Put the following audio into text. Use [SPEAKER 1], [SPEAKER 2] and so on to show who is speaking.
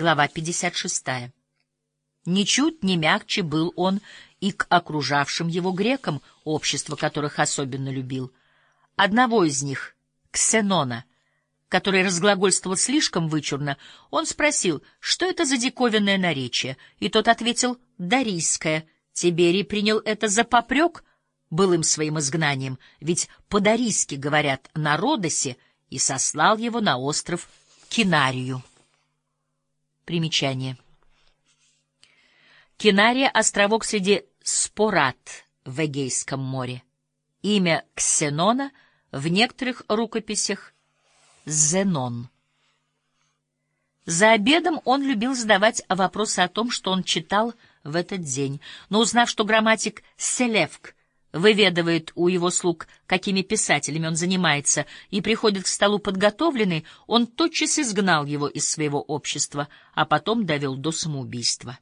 [SPEAKER 1] Глава 56. Ничуть не мягче был он и к окружавшим его грекам, общество которых особенно любил. Одного из них, Ксенона, который разглагольствовал слишком вычурно, он спросил, что это за диковинное наречие, и тот ответил «дарийское». Тиберий принял это за попрек былым своим изгнанием, ведь по-дарийски говорят на Родосе, и сослал его на остров Кинарию. Примечание. Кинария — островок среди Спорат в Эгейском море. Имя Ксенона в некоторых рукописях — Зенон. За обедом он любил задавать вопросы о том, что он читал в этот день, но узнав, что грамматик Селевк выведывает у его слуг, какими писателями он занимается, и приходит к столу подготовленный, он тотчас изгнал его из своего общества, а потом довел до самоубийства.